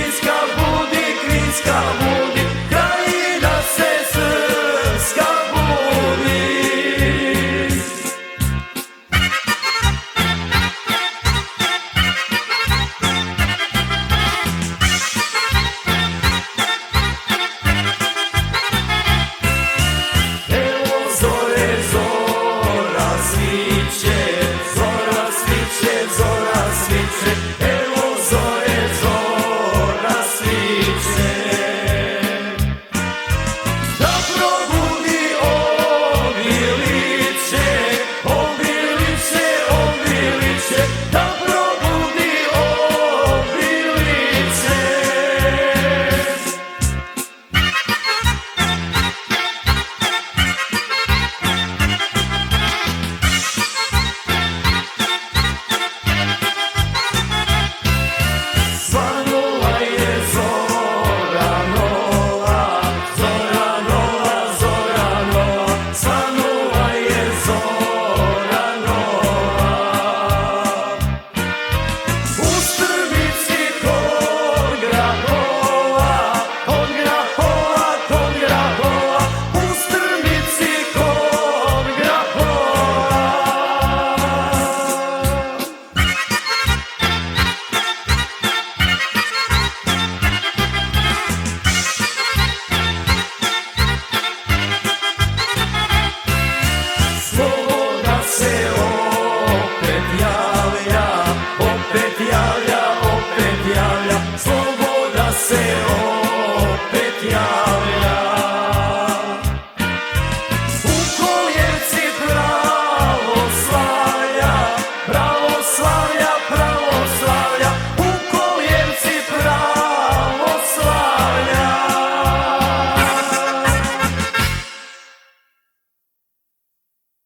Crisca, budi Crisca, budi